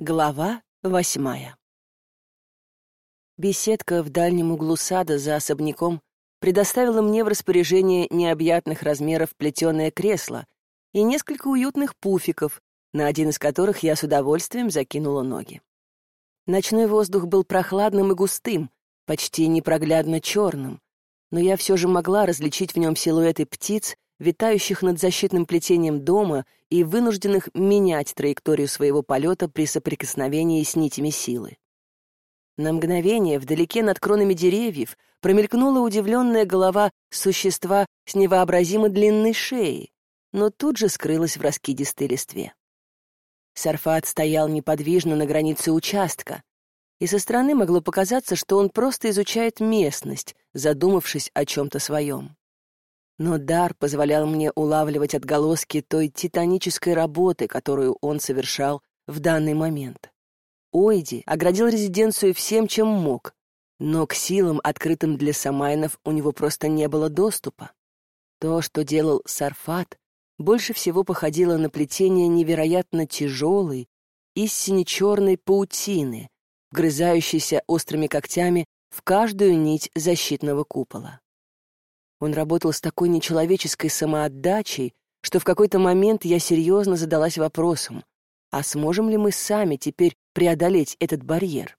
Глава восьмая Беседка в дальнем углу сада за особняком предоставила мне в распоряжение необъятных размеров плетеное кресло и несколько уютных пуфиков, на один из которых я с удовольствием закинула ноги. Ночной воздух был прохладным и густым, почти непроглядно черным, но я все же могла различить в нем силуэты птиц витающих над защитным плетением дома и вынужденных менять траекторию своего полета при соприкосновении с нитями силы. На мгновение вдалеке над кронами деревьев промелькнула удивленная голова существа с невообразимо длинной шеей, но тут же скрылась в раскидистой листве. Сарфат стоял неподвижно на границе участка, и со стороны могло показаться, что он просто изучает местность, задумавшись о чем-то своем. Но дар позволял мне улавливать отголоски той титанической работы, которую он совершал в данный момент. Ойди оградил резиденцию всем, чем мог, но к силам, открытым для самайнов, у него просто не было доступа. То, что делал Сарфат, больше всего походило на плетение невероятно тяжелой, истине черной паутины, вгрызающейся острыми когтями в каждую нить защитного купола. Он работал с такой нечеловеческой самоотдачей, что в какой-то момент я серьезно задалась вопросом, а сможем ли мы сами теперь преодолеть этот барьер?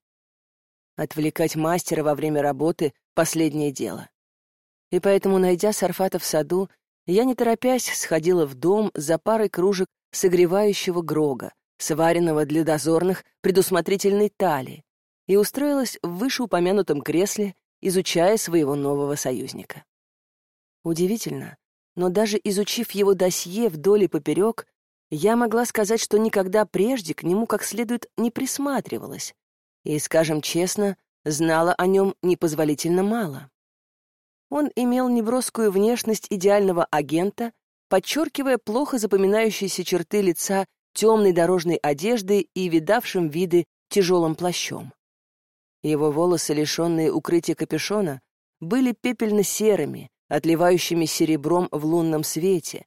Отвлекать мастера во время работы — последнее дело. И поэтому, найдя Сарфата в саду, я, не торопясь, сходила в дом за парой кружек согревающего грога, сваренного для дозорных предусмотрительной тали, и устроилась в вышеупомянутом кресле, изучая своего нового союзника. Удивительно, но даже изучив его досье вдоль и поперек, я могла сказать, что никогда прежде к нему как следует не присматривалась и, скажем честно, знала о нем непозволительно мало. Он имел неброскую внешность идеального агента, подчеркивая плохо запоминающиеся черты лица темной дорожной одежды и видавшим виды тяжелым плащом. Его волосы, лишенные укрытия капюшона, были пепельно-серыми, отливающими серебром в лунном свете,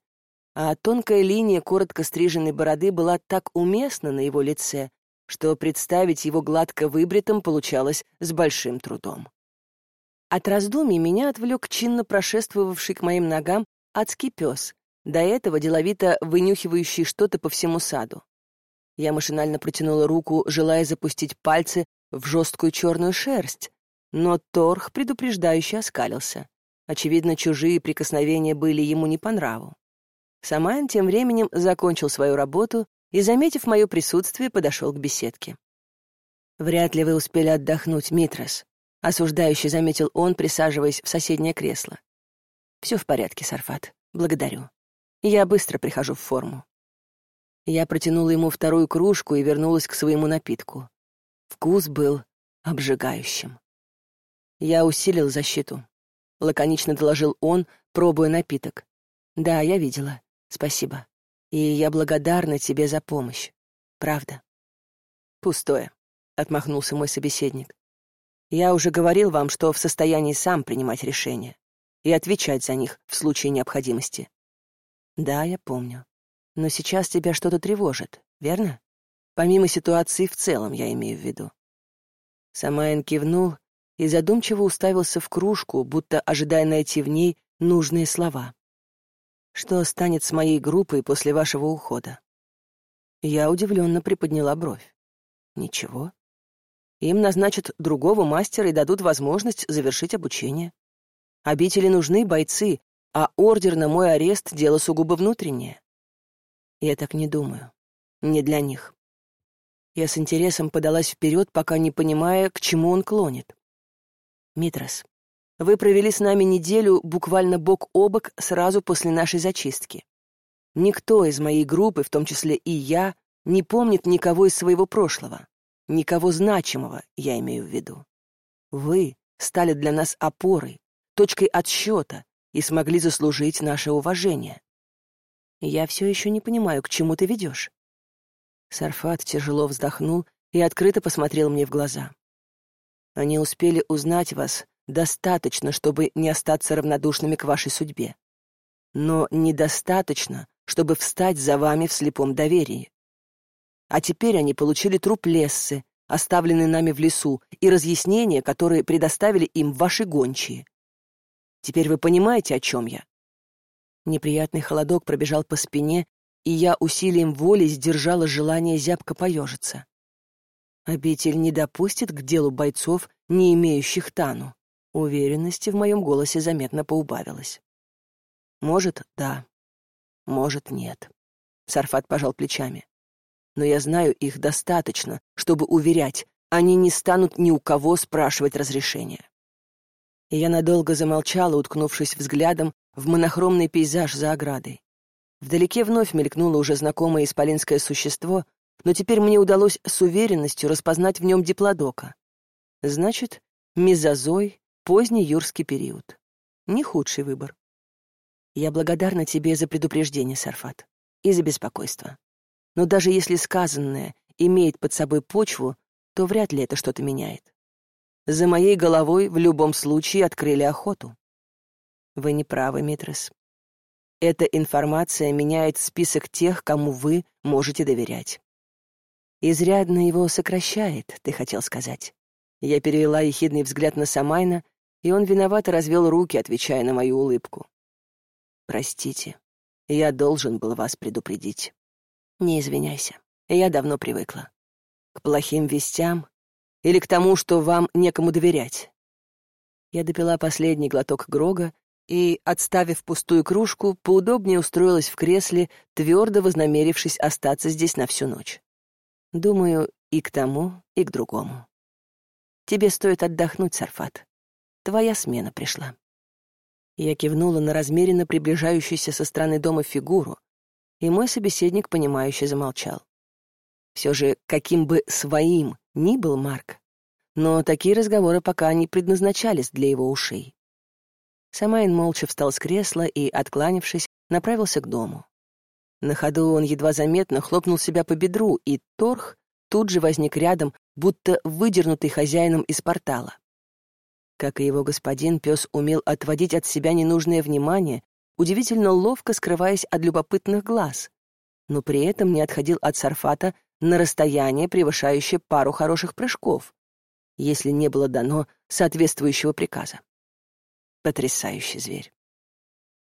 а тонкая линия коротко стриженной бороды была так уместна на его лице, что представить его гладко выбритым получалось с большим трудом. От раздумий меня отвлек чинно прошествовавший к моим ногам адский пес, до этого деловито вынюхивающий что-то по всему саду. Я машинально протянула руку, желая запустить пальцы в жесткую черную шерсть, но торг предупреждающе оскалился. Очевидно, чужие прикосновения были ему не по нраву. Самайн тем временем закончил свою работу и, заметив мое присутствие, подошел к беседке. «Вряд ли вы успели отдохнуть, Митрос», — осуждающе заметил он, присаживаясь в соседнее кресло. «Все в порядке, Сарфат. Благодарю. Я быстро прихожу в форму». Я протянула ему вторую кружку и вернулась к своему напитку. Вкус был обжигающим. Я усилил защиту. — лаконично доложил он, пробуя напиток. «Да, я видела. Спасибо. И я благодарна тебе за помощь. Правда». «Пустое», — отмахнулся мой собеседник. «Я уже говорил вам, что в состоянии сам принимать решения и отвечать за них в случае необходимости». «Да, я помню. Но сейчас тебя что-то тревожит, верно? Помимо ситуации в целом, я имею в виду». Самайн кивнул и задумчиво уставился в кружку, будто ожидая найти в ней нужные слова. «Что станет с моей группой после вашего ухода?» Я удивленно приподняла бровь. «Ничего. Им назначат другого мастера и дадут возможность завершить обучение. Обители нужны бойцы, а ордер на мой арест — дело сугубо внутреннее. Я так не думаю. Не для них. Я с интересом подалась вперед, пока не понимая, к чему он клонит. Митрос, вы провели с нами неделю буквально бок о бок сразу после нашей зачистки. Никто из моей группы, в том числе и я, не помнит никого из своего прошлого. Никого значимого, я имею в виду. Вы стали для нас опорой, точкой отсчета и смогли заслужить наше уважение. Я все еще не понимаю, к чему ты ведешь. Сарфат тяжело вздохнул и открыто посмотрел мне в глаза. Они успели узнать вас достаточно, чтобы не остаться равнодушными к вашей судьбе. Но недостаточно, чтобы встать за вами в слепом доверии. А теперь они получили труп Лессы, оставленный нами в лесу, и разъяснения, которые предоставили им ваши гончие. Теперь вы понимаете, о чем я?» Неприятный холодок пробежал по спине, и я усилием воли сдержала желание зябко поежиться. Обитель не допустит к делу бойцов, не имеющих тану. Уверенности в моем голосе заметно поубавилось. Может, да. Может, нет. Сарфат пожал плечами. Но я знаю их достаточно, чтобы уверять, они не станут ни у кого спрашивать разрешения. И я надолго замолчала, уткнувшись взглядом в монохромный пейзаж за оградой. Вдалеке вновь мелькнуло уже знакомое исполинское существо, но теперь мне удалось с уверенностью распознать в нем диплодока. Значит, мезозой, поздний юрский период. Не худший выбор. Я благодарна тебе за предупреждение, Сарфат, и за беспокойство. Но даже если сказанное имеет под собой почву, то вряд ли это что-то меняет. За моей головой в любом случае открыли охоту. Вы не правы, Митрес. Эта информация меняет список тех, кому вы можете доверять. Изрядно его сокращает, ты хотел сказать. Я перевела ехидный взгляд на Самайна, и он виновато развел руки, отвечая на мою улыбку. Простите, я должен был вас предупредить. Не извиняйся, я давно привыкла. К плохим вестям или к тому, что вам некому доверять. Я допила последний глоток Грога и, отставив пустую кружку, поудобнее устроилась в кресле, твердо вознамерившись остаться здесь на всю ночь. Думаю, и к тому, и к другому. Тебе стоит отдохнуть, Сарфат. Твоя смена пришла. Я кивнула на размеренно приближающуюся со стороны дома фигуру, и мой собеседник, понимающе замолчал. Все же, каким бы своим ни был Марк, но такие разговоры пока не предназначались для его ушей. Самайн молча встал с кресла и, откланившись, направился к дому. На ходу он едва заметно хлопнул себя по бедру, и торх тут же возник рядом, будто выдернутый хозяином из портала. Как и его господин, пес умел отводить от себя ненужное внимание, удивительно ловко скрываясь от любопытных глаз, но при этом не отходил от Сарфата на расстояние, превышающее пару хороших прыжков, если не было дано соответствующего приказа. Потрясающий зверь.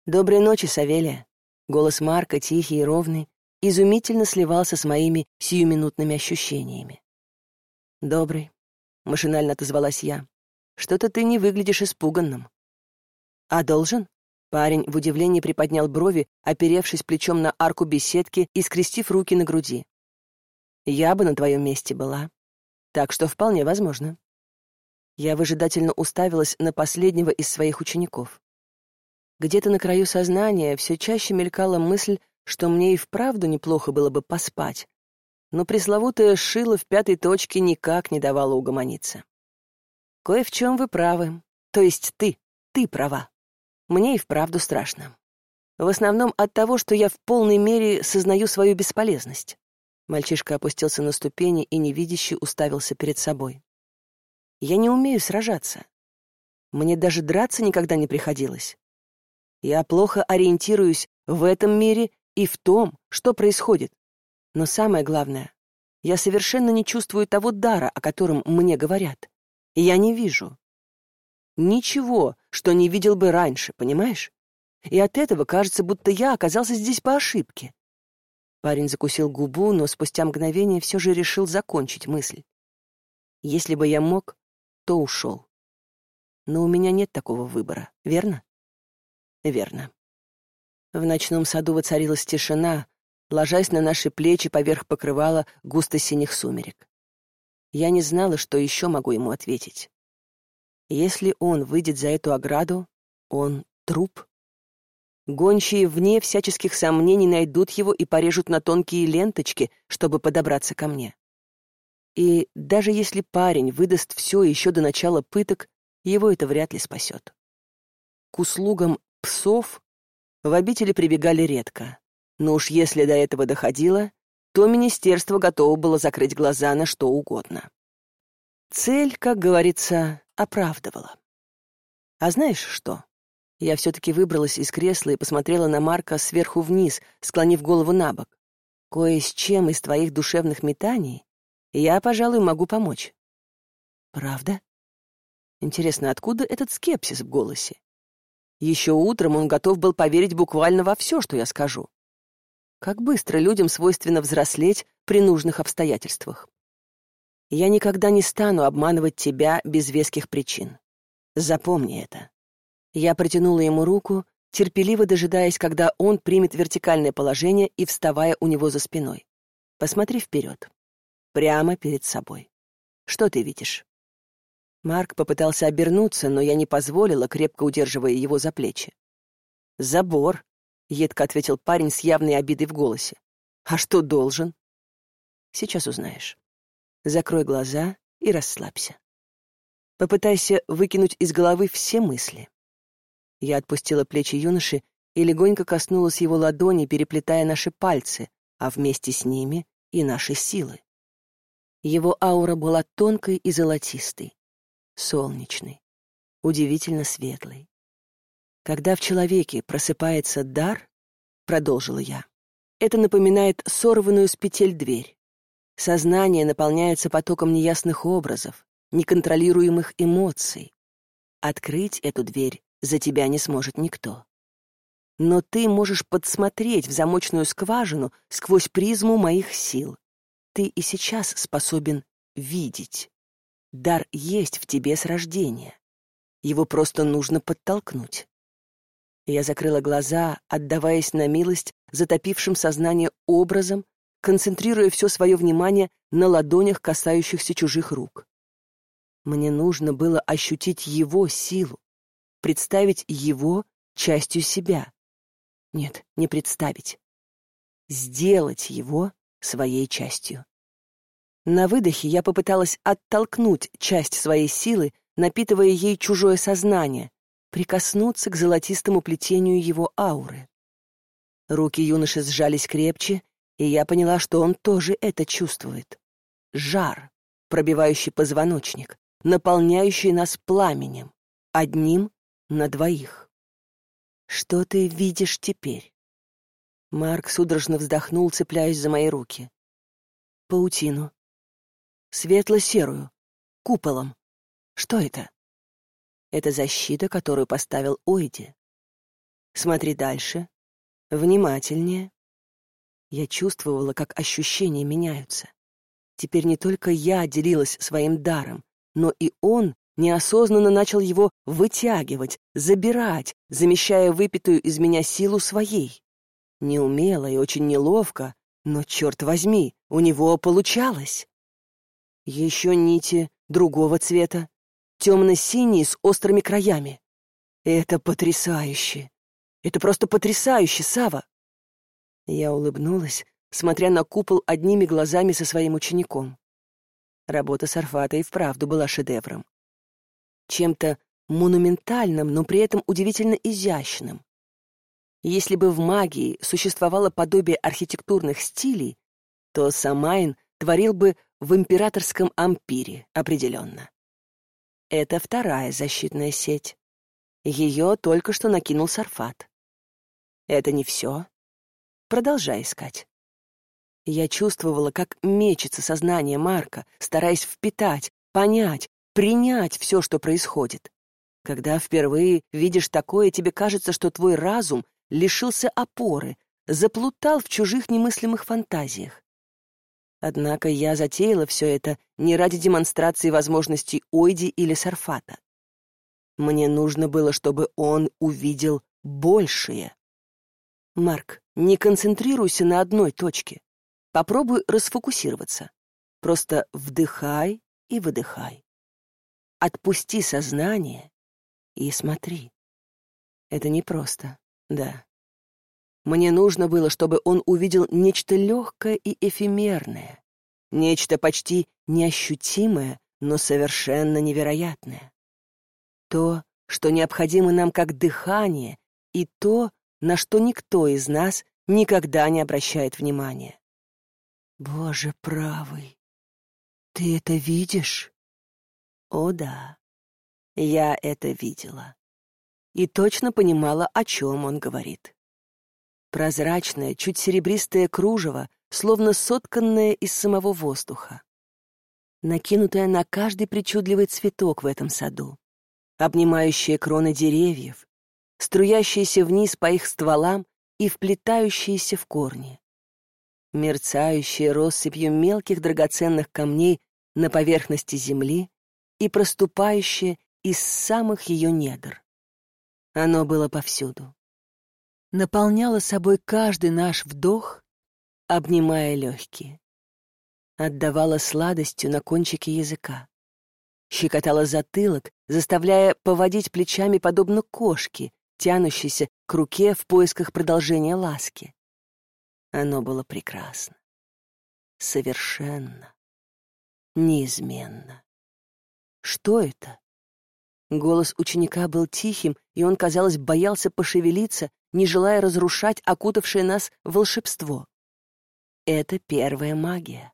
«Доброй ночи, Савелия!» Голос Марка, тихий и ровный, изумительно сливался с моими сиюминутными ощущениями. «Добрый», — машинально отозвалась я. «Что-то ты не выглядишь испуганным». «А должен?» Парень в удивлении приподнял брови, оперевшись плечом на арку беседки и скрестив руки на груди. «Я бы на твоем месте была. Так что вполне возможно». Я выжидательно уставилась на последнего из своих учеников. Где-то на краю сознания все чаще мелькала мысль, что мне и вправду неплохо было бы поспать, но пресловутая шила в пятой точке никак не давала угомониться. Кое в чем вы правы, то есть ты, ты права. Мне и вправду страшно. В основном от того, что я в полной мере сознаю свою бесполезность. Мальчишка опустился на ступени и невидяще уставился перед собой. Я не умею сражаться. Мне даже драться никогда не приходилось. Я плохо ориентируюсь в этом мире и в том, что происходит. Но самое главное, я совершенно не чувствую того дара, о котором мне говорят. Я не вижу. Ничего, что не видел бы раньше, понимаешь? И от этого кажется, будто я оказался здесь по ошибке. Парень закусил губу, но спустя мгновение все же решил закончить мысль. Если бы я мог, то ушел. Но у меня нет такого выбора, верно? Верно. В ночном саду воцарилась тишина, ложась на наши плечи поверх покрывала густо-синих сумерек. Я не знала, что еще могу ему ответить. Если он выйдет за эту ограду, он труп. Гончие вне всяческих сомнений найдут его и порежут на тонкие ленточки, чтобы подобраться ко мне. И даже если парень выдаст все еще до начала пыток, его это вряд ли спасет. К услугам псов в обители прибегали редко, но уж если до этого доходило, то министерство готово было закрыть глаза на что угодно. Цель, как говорится, оправдывала. А знаешь что? Я все-таки выбралась из кресла и посмотрела на Марка сверху вниз, склонив голову на бок. Кое с чем из твоих душевных метаний я, пожалуй, могу помочь. Правда? Интересно, откуда этот скепсис в голосе? Еще утром он готов был поверить буквально во все, что я скажу. Как быстро людям свойственно взрослеть при нужных обстоятельствах. Я никогда не стану обманывать тебя без веских причин. Запомни это. Я протянула ему руку, терпеливо дожидаясь, когда он примет вертикальное положение и вставая у него за спиной. Посмотри вперед. Прямо перед собой. Что ты видишь? Марк попытался обернуться, но я не позволила, крепко удерживая его за плечи. «Забор», — едко ответил парень с явной обидой в голосе. «А что должен?» «Сейчас узнаешь. Закрой глаза и расслабься. Попытайся выкинуть из головы все мысли. Я отпустила плечи юноши и легонько коснулась его ладони, переплетая наши пальцы, а вместе с ними и наши силы. Его аура была тонкой и золотистой, солнечной, удивительно светлой. Когда в человеке просыпается дар, продолжила я, это напоминает сорванную с петель дверь. Сознание наполняется потоком неясных образов, неконтролируемых эмоций. Открыть эту дверь за тебя не сможет никто. Но ты можешь подсмотреть в замочную скважину сквозь призму моих сил. Ты и сейчас способен видеть. Дар есть в тебе с рождения. Его просто нужно подтолкнуть. Я закрыла глаза, отдаваясь на милость затопившим сознание образом, концентрируя все свое внимание на ладонях, касающихся чужих рук. Мне нужно было ощутить его силу, представить его частью себя. Нет, не представить. Сделать его своей частью. На выдохе я попыталась оттолкнуть часть своей силы, напитывая ей чужое сознание, прикоснуться к золотистому плетению его ауры. Руки юноши сжались крепче, и я поняла, что он тоже это чувствует. Жар, пробивающий позвоночник, наполняющий нас пламенем, одним на двоих. Что ты видишь теперь? Марк судорожно вздохнул, цепляясь за мои руки. Паутину. Светло-серую. Куполом. Что это? Это защита, которую поставил Ойди. Смотри дальше. Внимательнее. Я чувствовала, как ощущения меняются. Теперь не только я делилась своим даром, но и он неосознанно начал его вытягивать, забирать, замещая выпитую из меня силу своей. Неумело и очень неловко, но, черт возьми, у него получалось. Еще нити другого цвета, темно-синие с острыми краями. Это потрясающе. Это просто потрясающе, Сава. Я улыбнулась, смотря на купол одними глазами со своим учеником. Работа Сарфата и вправду была шедевром чем-то монументальным, но при этом удивительно изящным. Если бы в магии существовало подобие архитектурных стилей, то Самайн творил бы в императорском ампире определенно. Это вторая защитная сеть. Ее только что накинул Сарфат. Это не все. Продолжай искать. Я чувствовала, как мечется сознание Марка, стараясь впитать, понять, принять все, что происходит. Когда впервые видишь такое, тебе кажется, что твой разум лишился опоры, заплутал в чужих немыслимых фантазиях. Однако я затеяла все это не ради демонстрации возможностей Ойди или Сарфата. Мне нужно было, чтобы он увидел большее. Марк, не концентрируйся на одной точке. Попробуй расфокусироваться. Просто вдыхай и выдыхай. Отпусти сознание и смотри. Это непросто, да. Мне нужно было, чтобы он увидел нечто легкое и эфемерное, нечто почти неощутимое, но совершенно невероятное. То, что необходимо нам как дыхание, и то, на что никто из нас никогда не обращает внимания. Боже правый, ты это видишь? О да, я это видела. И точно понимала, о чем он говорит. Прозрачное, чуть серебристое кружево словно сотканная из самого воздуха. Накинутая на каждый причудливый цветок в этом саду, обнимающие кроны деревьев, струящиеся вниз по их стволам и вплетающиеся в корни. Мерцающие россыпью мелких драгоценных камней на поверхности земли и проступающие из самых ее недр. Оно было повсюду. Наполняло собой каждый наш вдох, обнимая легкие. Отдавало сладостью на кончике языка. Щекотало затылок, заставляя поводить плечами подобно кошке, тянущейся к руке в поисках продолжения ласки. Оно было прекрасно. Совершенно. Неизменно. Что это? Голос ученика был тихим, и он, казалось, боялся пошевелиться, не желая разрушать окутавшее нас волшебство. Это первая магия.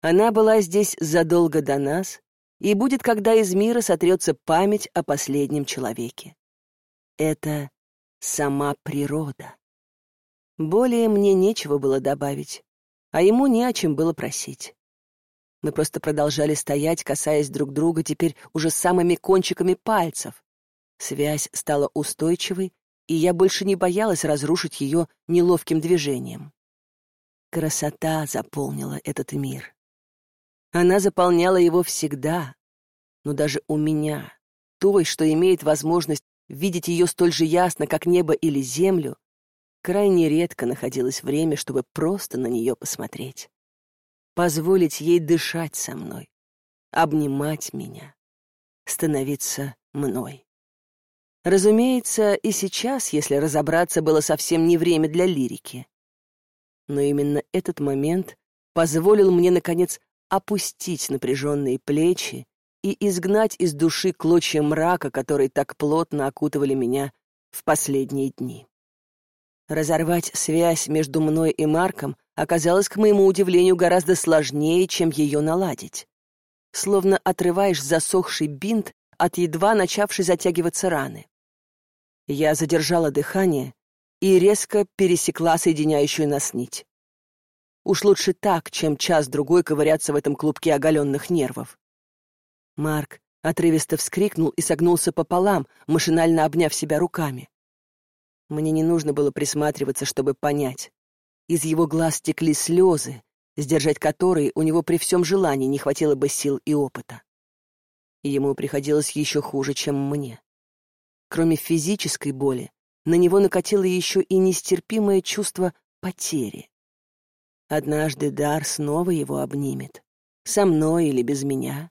Она была здесь задолго до нас и будет, когда из мира сотрется память о последнем человеке. Это сама природа. Более мне нечего было добавить, а ему не о чем было просить. Мы просто продолжали стоять, касаясь друг друга теперь уже самыми кончиками пальцев. Связь стала устойчивой, и я больше не боялась разрушить ее неловким движением. Красота заполнила этот мир. Она заполняла его всегда, но даже у меня, той, что имеет возможность видеть ее столь же ясно, как небо или землю, крайне редко находилось время, чтобы просто на нее посмотреть позволить ей дышать со мной, обнимать меня, становиться мной. Разумеется, и сейчас, если разобраться, было совсем не время для лирики. Но именно этот момент позволил мне, наконец, опустить напряженные плечи и изгнать из души клочья мрака, которые так плотно окутывали меня в последние дни. Разорвать связь между мной и Марком оказалось, к моему удивлению, гораздо сложнее, чем ее наладить. Словно отрываешь засохший бинт от едва начавшей затягиваться раны. Я задержала дыхание и резко пересекла соединяющую нас нить. Уж лучше так, чем час-другой ковыряться в этом клубке оголенных нервов. Марк отрывисто вскрикнул и согнулся пополам, машинально обняв себя руками. Мне не нужно было присматриваться, чтобы понять. Из его глаз текли слезы, сдержать которые у него при всем желании не хватило бы сил и опыта. Ему приходилось еще хуже, чем мне. Кроме физической боли, на него накатило еще и нестерпимое чувство потери. Однажды дар снова его обнимет, со мной или без меня.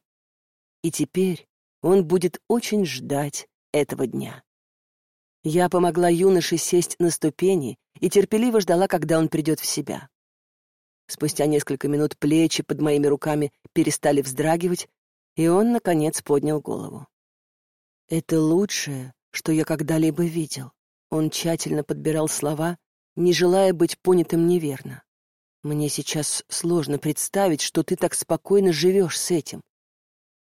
И теперь он будет очень ждать этого дня. Я помогла юноше сесть на ступени и терпеливо ждала, когда он придет в себя. Спустя несколько минут плечи под моими руками перестали вздрагивать, и он, наконец, поднял голову. «Это лучшее, что я когда-либо видел». Он тщательно подбирал слова, не желая быть понятым неверно. «Мне сейчас сложно представить, что ты так спокойно живешь с этим.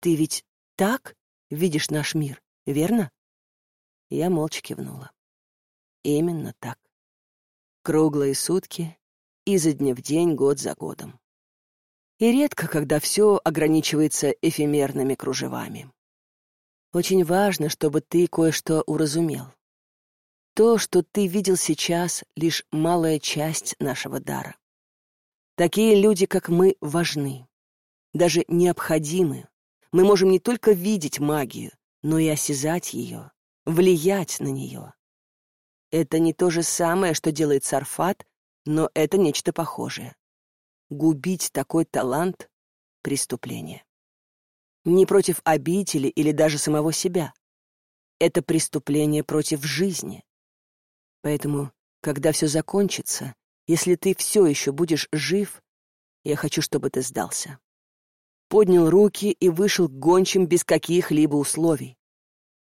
Ты ведь так видишь наш мир, верно?» Я молча кивнула. Именно так. Круглые сутки, изо дня в день, год за годом. И редко, когда все ограничивается эфемерными кружевами. Очень важно, чтобы ты кое-что уразумел. То, что ты видел сейчас, — лишь малая часть нашего дара. Такие люди, как мы, важны, даже необходимы. Мы можем не только видеть магию, но и осязать ее, влиять на нее. Это не то же самое, что делает Сарфат, но это нечто похожее. Губить такой талант — преступление. Не против обители или даже самого себя. Это преступление против жизни. Поэтому, когда все закончится, если ты все еще будешь жив, я хочу, чтобы ты сдался. Поднял руки и вышел к гончим без каких-либо условий.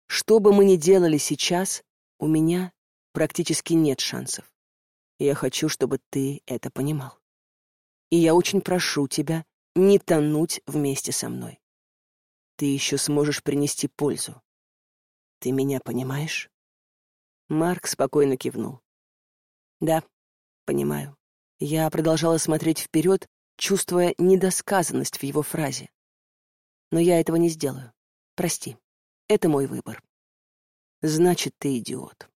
Что бы мы ни делали сейчас, у меня практически нет шансов. Я хочу, чтобы ты это понимал. И я очень прошу тебя не тонуть вместе со мной. Ты еще сможешь принести пользу. Ты меня понимаешь? Марк спокойно кивнул. Да, понимаю. Я продолжала смотреть вперед, чувствуя недосказанность в его фразе. Но я этого не сделаю. Прости. Это мой выбор. Значит, ты идиот.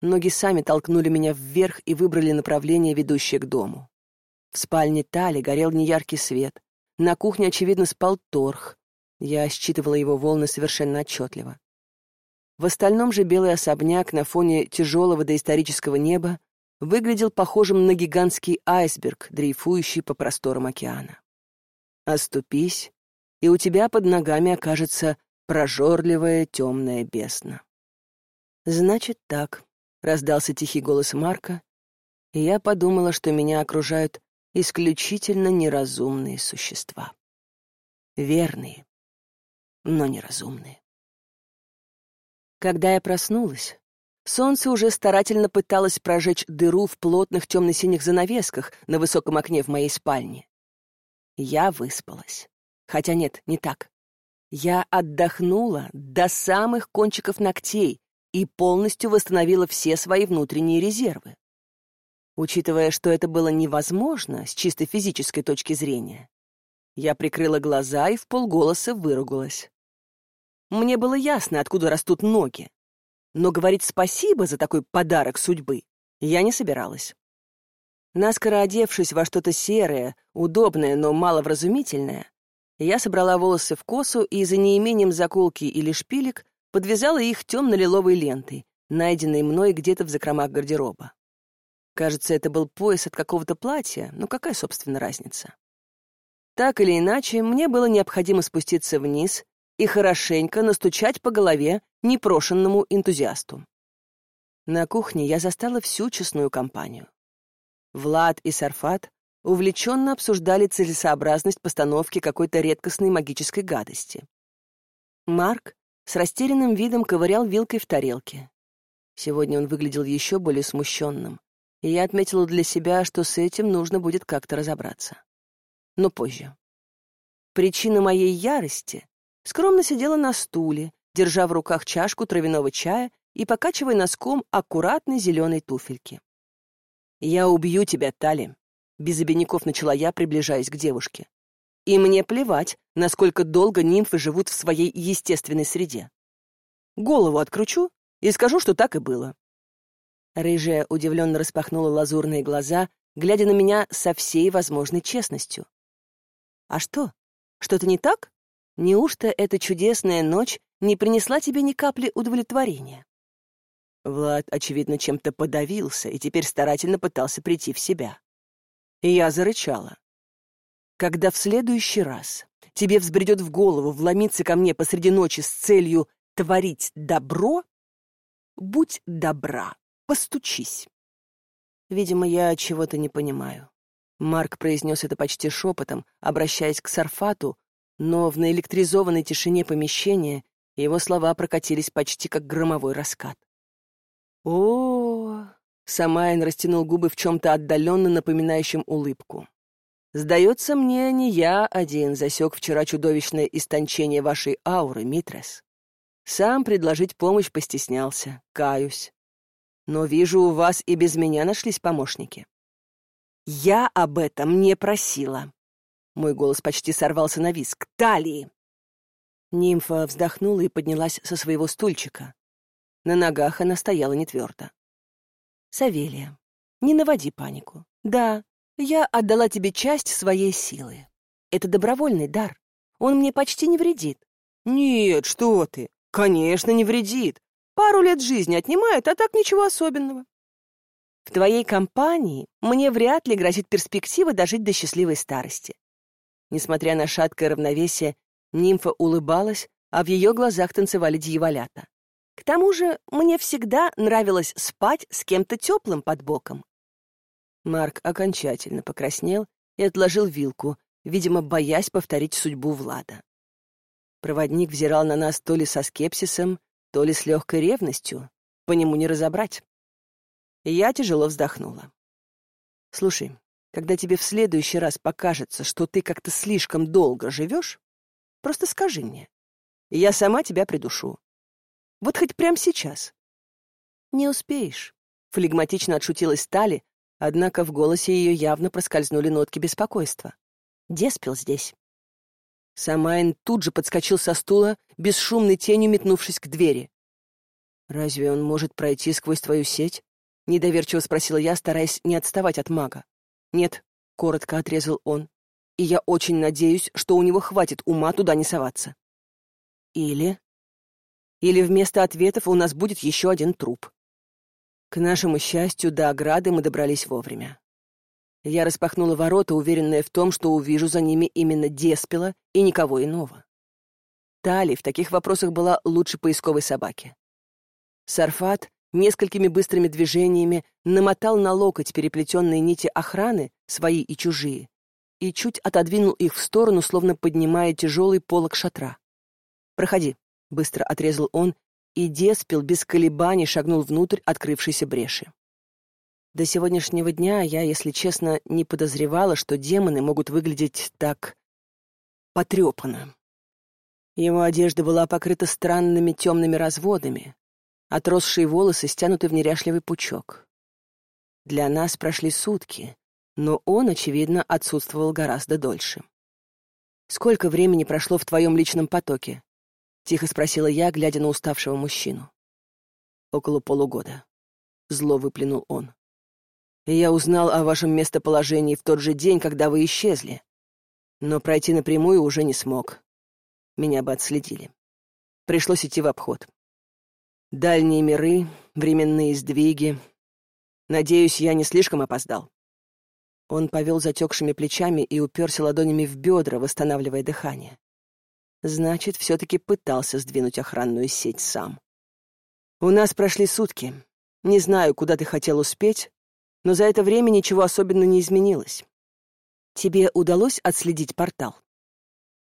Ноги сами толкнули меня вверх и выбрали направление, ведущее к дому. В спальне Тали горел неяркий свет. На кухне, очевидно, спал торх. Я считывала его волны совершенно отчетливо. В остальном же белый особняк на фоне тяжелого доисторического неба выглядел похожим на гигантский айсберг, дрейфующий по просторам океана. Оступись, и у тебя под ногами окажется прожорливая темная бездна. Значит так, — раздался тихий голос Марка, и я подумала, что меня окружают исключительно неразумные существа. Верные, но неразумные. Когда я проснулась, солнце уже старательно пыталось прожечь дыру в плотных темно-синих занавесках на высоком окне в моей спальне. Я выспалась. Хотя нет, не так. Я отдохнула до самых кончиков ногтей, и полностью восстановила все свои внутренние резервы. Учитывая, что это было невозможно с чисто физической точки зрения, я прикрыла глаза и в полголоса выругалась. Мне было ясно, откуда растут ноги, но говорить спасибо за такой подарок судьбы я не собиралась. Наскоро одевшись во что-то серое, удобное, но маловразумительное, я собрала волосы в косу и за неимением заколки или шпилек подвязала их темно-лиловой лентой, найденной мной где-то в закромах гардероба. Кажется, это был пояс от какого-то платья, но какая, собственно, разница? Так или иначе, мне было необходимо спуститься вниз и хорошенько настучать по голове непрошенному энтузиасту. На кухне я застала всю честную компанию. Влад и Сарфат увлеченно обсуждали целесообразность постановки какой-то редкостной магической гадости. Марк с растерянным видом ковырял вилкой в тарелке. Сегодня он выглядел еще более смущенным, и я отметила для себя, что с этим нужно будет как-то разобраться. Но позже. Причина моей ярости скромно сидела на стуле, держа в руках чашку травяного чая и покачивая носком аккуратной зеленой туфельки. «Я убью тебя, Тали», — без обиняков начала я, приближаясь к девушке. И мне плевать, насколько долго нимфы живут в своей естественной среде. Голову откручу и скажу, что так и было. Рыжая удивленно распахнула лазурные глаза, глядя на меня со всей возможной честностью. «А что? Что-то не так? Неужто эта чудесная ночь не принесла тебе ни капли удовлетворения?» Влад, очевидно, чем-то подавился и теперь старательно пытался прийти в себя. Я зарычала. Когда в следующий раз тебе взбредет в голову вломиться ко мне посреди ночи с целью творить добро, будь добра, постучись. Видимо, я чего-то не понимаю. Марк произнес это почти шепотом, обращаясь к Сарфату, но в наэлектризованной тишине помещения его слова прокатились почти как громовой раскат. О, Самайн растянул губы в чем-то отдаленно напоминающем улыбку. Сдается мне, не я один засек вчера чудовищное истончение вашей ауры, Митрес. Сам предложить помощь постеснялся, каюсь. Но вижу, у вас и без меня нашлись помощники. Я об этом не просила. Мой голос почти сорвался на виск. Талии! Нимфа вздохнула и поднялась со своего стульчика. На ногах она стояла не твердо. Савелия, не наводи панику. Да, я отдала тебе часть своей силы. Это добровольный дар. Он мне почти не вредит. Нет, что ты? Конечно, не вредит. Пару лет жизни отнимает, а так ничего особенного. В твоей компании мне вряд ли грозит перспектива дожить до счастливой старости. Несмотря на шаткое равновесие, нимфа улыбалась, а в ее глазах танцевали дьяволята. К тому же мне всегда нравилось спать с кем-то теплым под боком. Марк окончательно покраснел и отложил вилку, видимо, боясь повторить судьбу Влада. Проводник взирал на нас то ли со скепсисом, то ли с легкой ревностью. По нему не разобрать. Я тяжело вздохнула. «Слушай, когда тебе в следующий раз покажется, что ты как-то слишком долго живешь, просто скажи мне, и я сама тебя придушу. Вот хоть прямо сейчас». «Не успеешь», — флегматично отшутилась Тали, Однако в голосе ее явно проскользнули нотки беспокойства. Деспил здесь. Самайн тут же подскочил со стула, бесшумной тенью метнувшись к двери. «Разве он может пройти сквозь твою сеть?» — недоверчиво спросила я, стараясь не отставать от мага. «Нет», — коротко отрезал он, — «и я очень надеюсь, что у него хватит ума туда не соваться». «Или...» «Или вместо ответов у нас будет еще один труп». К нашему счастью, до ограды мы добрались вовремя. Я распахнула ворота, уверенная в том, что увижу за ними именно Деспела и никого иного. Тали в таких вопросах была лучше поисковой собаки. Сарфат несколькими быстрыми движениями намотал на локоть переплетенные нити охраны, свои и чужие, и чуть отодвинул их в сторону, словно поднимая тяжелый полог шатра. «Проходи», — быстро отрезал он, и Деспел без колебаний шагнул внутрь открывшейся бреши. До сегодняшнего дня я, если честно, не подозревала, что демоны могут выглядеть так потрепанно. Его одежда была покрыта странными темными разводами, отросшие волосы стянуты в неряшливый пучок. Для нас прошли сутки, но он, очевидно, отсутствовал гораздо дольше. «Сколько времени прошло в твоем личном потоке?» — тихо спросила я, глядя на уставшего мужчину. «Около полугода», — зло выплюнул он я узнал о вашем местоположении в тот же день, когда вы исчезли. Но пройти напрямую уже не смог. Меня бы отследили. Пришлось идти в обход. Дальние миры, временные сдвиги. Надеюсь, я не слишком опоздал. Он повел затекшими плечами и уперся ладонями в бедра, восстанавливая дыхание. Значит, все-таки пытался сдвинуть охранную сеть сам. У нас прошли сутки. Не знаю, куда ты хотел успеть, но за это время ничего особенно не изменилось. Тебе удалось отследить портал?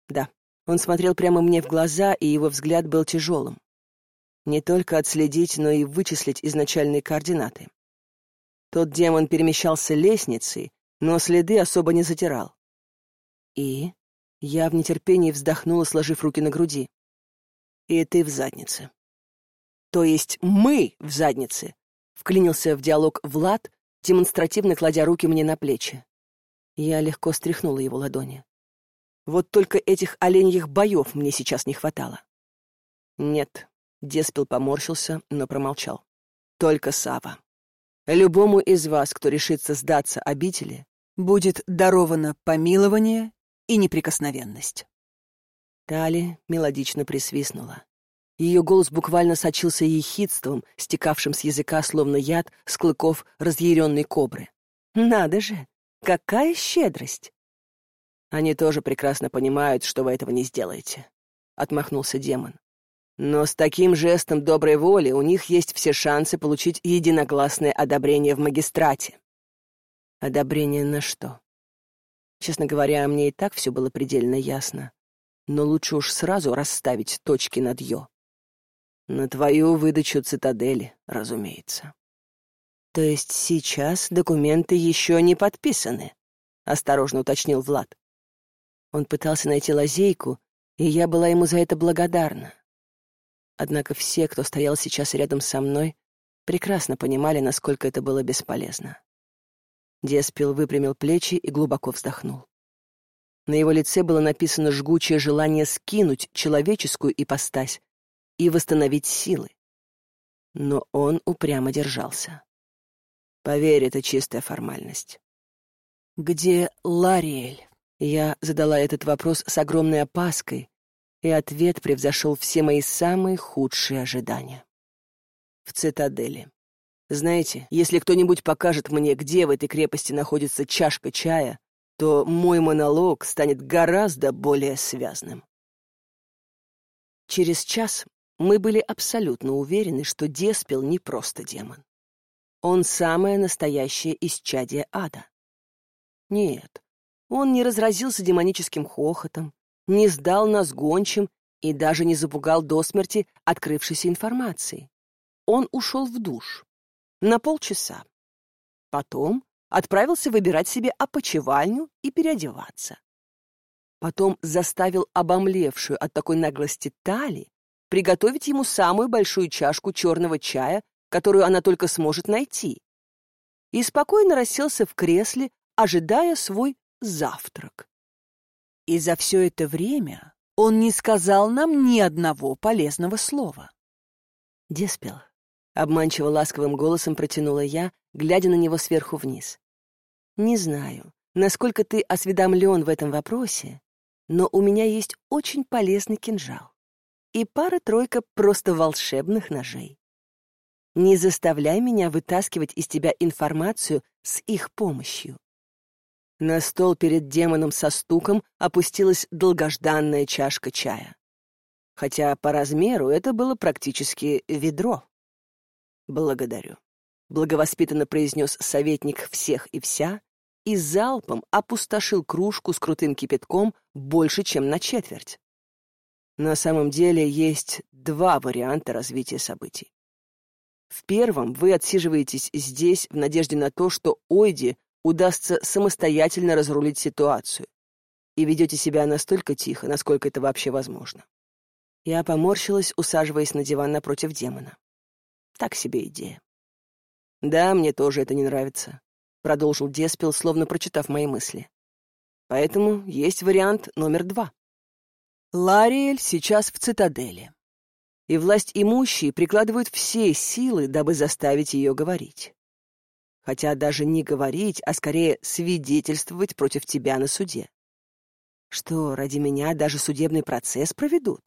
Да. Он смотрел прямо мне в глаза, и его взгляд был тяжелым. Не только отследить, но и вычислить изначальные координаты. Тот демон перемещался лестницей, но следы особо не затирал. И я в нетерпении вздохнула, сложив руки на груди. И ты в заднице. То есть мы в заднице, вклинился в диалог Влад, демонстративно кладя руки мне на плечи. Я легко стряхнула его ладони. Вот только этих оленьих боев мне сейчас не хватало. Нет, Деспил поморщился, но промолчал. Только Сава. Любому из вас, кто решится сдаться обители, будет даровано помилование и неприкосновенность. Тали мелодично присвистнула. Ее голос буквально сочился ехидством, стекавшим с языка, словно яд с клыков разъяренной кобры. «Надо же! Какая щедрость!» «Они тоже прекрасно понимают, что вы этого не сделаете», — отмахнулся демон. «Но с таким жестом доброй воли у них есть все шансы получить единогласное одобрение в магистрате». «Одобрение на что?» Честно говоря, мне и так все было предельно ясно. Но лучше уж сразу расставить точки над «ё». На твою выдачу цитадели, разумеется. То есть сейчас документы еще не подписаны, осторожно уточнил Влад. Он пытался найти лазейку, и я была ему за это благодарна. Однако все, кто стоял сейчас рядом со мной, прекрасно понимали, насколько это было бесполезно. Деспил выпрямил плечи и глубоко вздохнул. На его лице было написано жгучее желание скинуть человеческую ипостась и восстановить силы. Но он упрямо держался. Поверь, это чистая формальность. «Где Лариэль?» Я задала этот вопрос с огромной опаской, и ответ превзошел все мои самые худшие ожидания. В цитадели. Знаете, если кто-нибудь покажет мне, где в этой крепости находится чашка чая, то мой монолог станет гораздо более связным. Через час мы были абсолютно уверены, что Деспел не просто демон. Он самое настоящее исчадие ада. Нет, он не разразился демоническим хохотом, не сдал нас гончим и даже не запугал до смерти открывшейся информацией. Он ушел в душ. На полчаса. Потом отправился выбирать себе опочивальню и переодеваться. Потом заставил обомлевшую от такой наглости Тали приготовить ему самую большую чашку черного чая, которую она только сможет найти. и спокойно расселся в кресле, ожидая свой завтрак. И за все это время он не сказал нам ни одного полезного слова. «Деспел», — обманчиво ласковым голосом протянула я, глядя на него сверху вниз. «Не знаю, насколько ты осведомлен в этом вопросе, но у меня есть очень полезный кинжал и пара-тройка просто волшебных ножей. Не заставляй меня вытаскивать из тебя информацию с их помощью. На стол перед демоном со стуком опустилась долгожданная чашка чая. Хотя по размеру это было практически ведро. «Благодарю», — благовоспитанно произнес советник всех и вся, и залпом опустошил кружку с крутым кипятком больше, чем на четверть. На самом деле есть два варианта развития событий. В первом вы отсиживаетесь здесь в надежде на то, что Ойди удастся самостоятельно разрулить ситуацию, и ведете себя настолько тихо, насколько это вообще возможно. Я поморщилась, усаживаясь на диван напротив демона. Так себе идея. «Да, мне тоже это не нравится», — продолжил Деспил, словно прочитав мои мысли. «Поэтому есть вариант номер два. Лариэль сейчас в цитадели. И власть имущие прикладывают все силы, дабы заставить ее говорить. Хотя даже не говорить, а скорее свидетельствовать против тебя на суде. Что, ради меня даже судебный процесс проведут?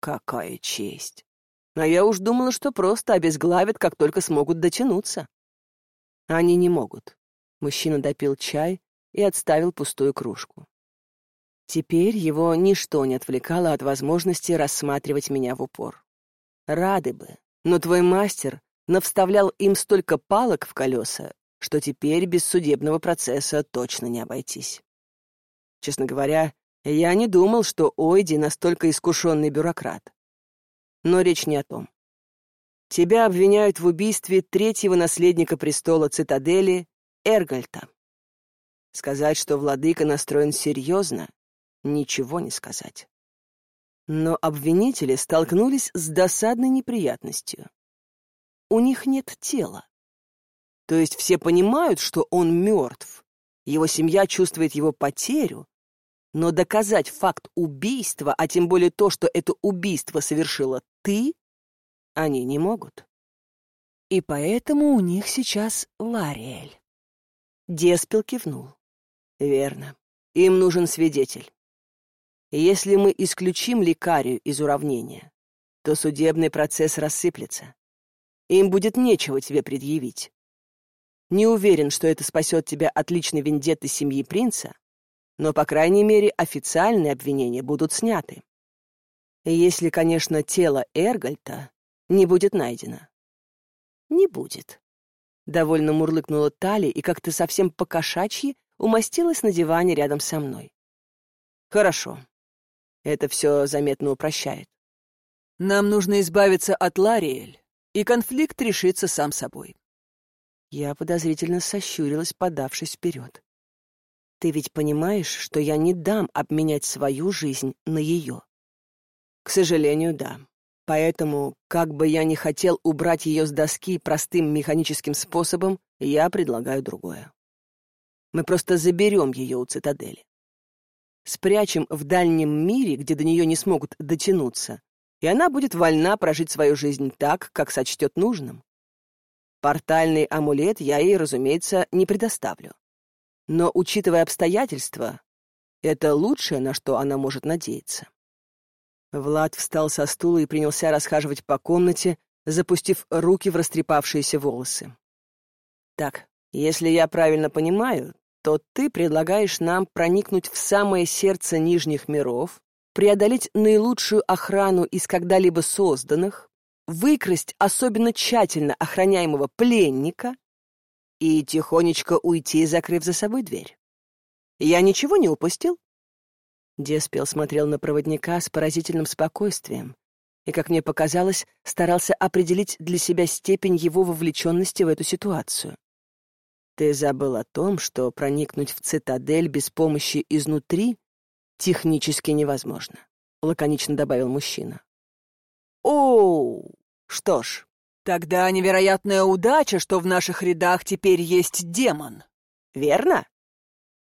Какая честь! А я уж думала, что просто обезглавят, как только смогут дотянуться. Они не могут. Мужчина допил чай и отставил пустую кружку. Теперь его ничто не отвлекало от возможности рассматривать меня в упор. Рады бы, но твой мастер навставлял им столько палок в колеса, что теперь без судебного процесса точно не обойтись. Честно говоря, я не думал, что Ойди настолько искушенный бюрократ. Но речь не о том. Тебя обвиняют в убийстве третьего наследника престола цитадели Эргальта. Сказать, что владыка настроен серьезно, ничего не сказать. Но обвинители столкнулись с досадной неприятностью. У них нет тела. То есть все понимают, что он мертв, его семья чувствует его потерю, но доказать факт убийства, а тем более то, что это убийство совершила ты, они не могут. И поэтому у них сейчас Лариэль. Деспел кивнул. Верно. Им нужен свидетель. Если мы исключим лекарию из уравнения, то судебный процесс рассыплется. Им будет нечего тебе предъявить. Не уверен, что это спасет тебя от личной вендетты семьи принца, но, по крайней мере, официальные обвинения будут сняты. Если, конечно, тело Эргальта не будет найдено. Не будет. Довольно мурлыкнула Тали и как-то совсем покошачьи умостилась на диване рядом со мной. Хорошо. Это все заметно упрощает. Нам нужно избавиться от Лариэль, и конфликт решится сам собой. Я подозрительно сощурилась, подавшись вперед. Ты ведь понимаешь, что я не дам обменять свою жизнь на ее? К сожалению, да. Поэтому, как бы я ни хотел убрать ее с доски простым механическим способом, я предлагаю другое. Мы просто заберем ее у цитадели спрячем в дальнем мире, где до нее не смогут дотянуться, и она будет вольна прожить свою жизнь так, как сочтет нужным. Портальный амулет я ей, разумеется, не предоставлю. Но, учитывая обстоятельства, это лучшее, на что она может надеяться. Влад встал со стула и принялся расхаживать по комнате, запустив руки в растрепавшиеся волосы. «Так, если я правильно понимаю, то ты предлагаешь нам проникнуть в самое сердце нижних миров, преодолеть наилучшую охрану из когда-либо созданных, выкрасть особенно тщательно охраняемого пленника и тихонечко уйти, закрыв за собой дверь. Я ничего не упустил? Деспел смотрел на проводника с поразительным спокойствием и, как мне показалось, старался определить для себя степень его вовлеченности в эту ситуацию. Ты забыл о том, что проникнуть в цитадель без помощи изнутри технически невозможно, лаконично добавил мужчина. О, что ж, Тогда невероятная удача, что в наших рядах теперь есть демон. Верно?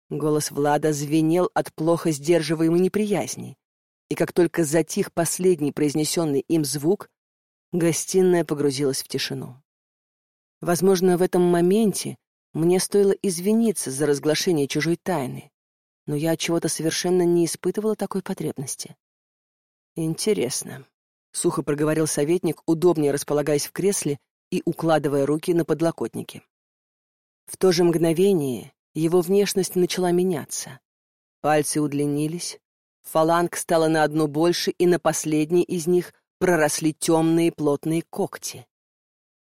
Голос Влада звенел от плохо сдерживаемой неприязни, и как только затих последний произнесенный им звук, гостиная погрузилась в тишину. Возможно, в этом моменте мне стоило извиниться за разглашение чужой тайны, но я от чего-то совершенно не испытывала такой потребности. Интересно, сухо проговорил советник, удобнее располагаясь в кресле и укладывая руки на подлокотники. В то же мгновение его внешность начала меняться. Пальцы удлинились, фаланг стала на одну больше, и на последней из них проросли темные плотные когти.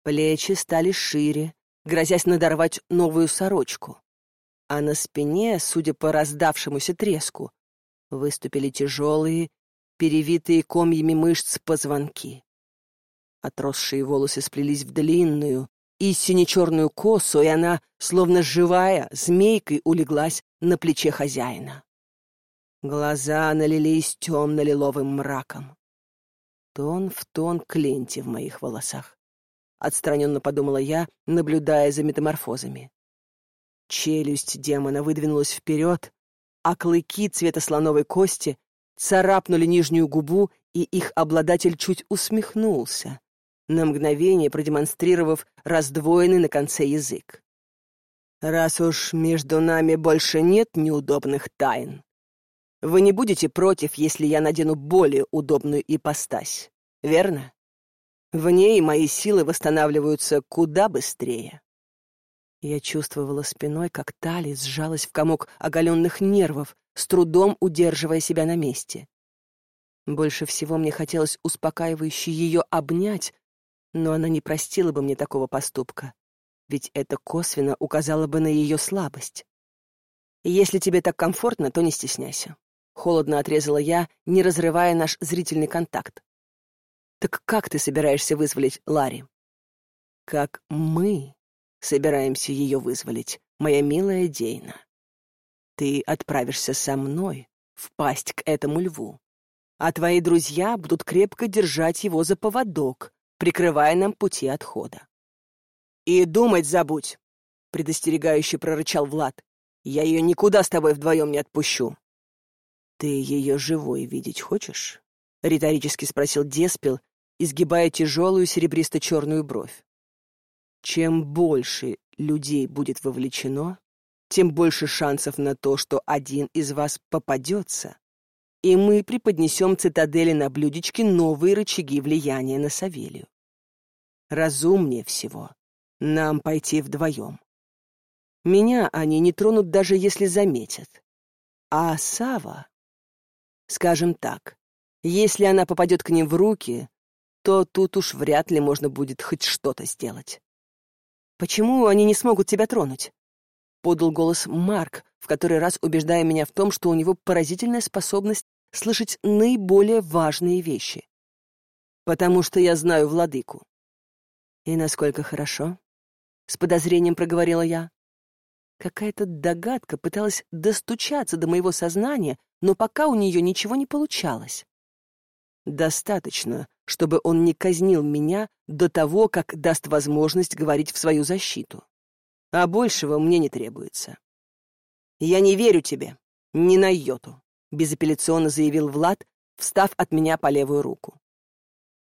Плечи стали шире, грозясь надорвать новую сорочку. А на спине, судя по раздавшемуся треску, выступили тяжелые, перевитые комьями мышц позвонки. Отросшие волосы сплелись в длинную, и сине-черную косу, и она, словно живая, змейкой улеглась на плече хозяина. Глаза налились темно-лиловым мраком. Тон в тон к ленте в моих волосах. Отстраненно подумала я, наблюдая за метаморфозами. Челюсть демона выдвинулась вперед, а клыки цвета слоновой кости царапнули нижнюю губу, и их обладатель чуть усмехнулся, на мгновение продемонстрировав раздвоенный на конце язык. «Раз уж между нами больше нет неудобных тайн, вы не будете против, если я надену более удобную ипостась, верно? В ней мои силы восстанавливаются куда быстрее». Я чувствовала спиной, как талия сжалась в комок оголенных нервов, с трудом удерживая себя на месте. Больше всего мне хотелось успокаивающе ее обнять, но она не простила бы мне такого поступка, ведь это косвенно указало бы на ее слабость. «Если тебе так комфортно, то не стесняйся», — холодно отрезала я, не разрывая наш зрительный контакт. «Так как ты собираешься вызволить Ларри?» «Как мы собираемся ее вызволить, моя милая Дейна. Ты отправишься со мной в пасть к этому льву, а твои друзья будут крепко держать его за поводок, прикрывая нам пути отхода. «И думать забудь!» — предостерегающе прорычал Влад. «Я ее никуда с тобой вдвоем не отпущу». «Ты ее живой видеть хочешь?» — риторически спросил Деспел, изгибая тяжелую серебристо-черную бровь. «Чем больше людей будет вовлечено, тем больше шансов на то, что один из вас попадется, и мы преподнесем цитадели на блюдечке новые рычаги влияния на Савелию. Разумнее всего нам пойти вдвоем. Меня они не тронут, даже если заметят. А Сава, скажем так, если она попадет к ним в руки, то тут уж вряд ли можно будет хоть что-то сделать. Почему они не смогут тебя тронуть? подал голос Марк, в который раз убеждая меня в том, что у него поразительная способность слышать наиболее важные вещи. Потому что я знаю владыку. И насколько хорошо? С подозрением проговорила я. Какая-то догадка пыталась достучаться до моего сознания, но пока у нее ничего не получалось. Достаточно, чтобы он не казнил меня до того, как даст возможность говорить в свою защиту а большего мне не требуется. «Я не верю тебе, ни на йоту», — безапелляционно заявил Влад, встав от меня по левую руку.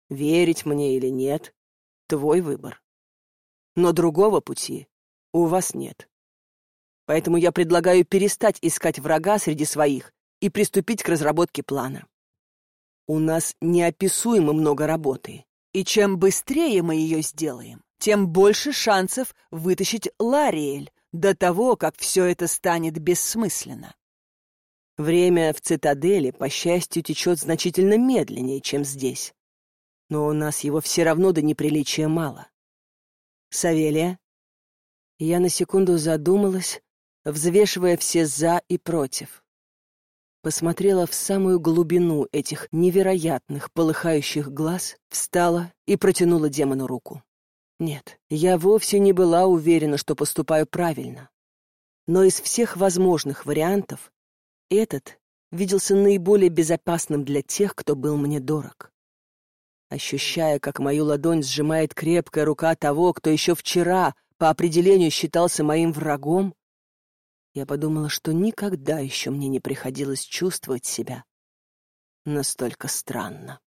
«Верить мне или нет — твой выбор. Но другого пути у вас нет. Поэтому я предлагаю перестать искать врага среди своих и приступить к разработке плана. У нас неописуемо много работы, и чем быстрее мы ее сделаем, тем больше шансов вытащить Лариэль до того, как все это станет бессмысленно. Время в цитадели, по счастью, течет значительно медленнее, чем здесь. Но у нас его все равно до неприличия мало. Савелия? Я на секунду задумалась, взвешивая все «за» и «против». Посмотрела в самую глубину этих невероятных полыхающих глаз, встала и протянула демону руку. Нет, я вовсе не была уверена, что поступаю правильно. Но из всех возможных вариантов этот виделся наиболее безопасным для тех, кто был мне дорог. ощущая, как мою ладонь сжимает крепкая рука того, кто еще вчера по определению считался моим врагом, я подумала, что никогда еще мне не приходилось чувствовать себя настолько странно.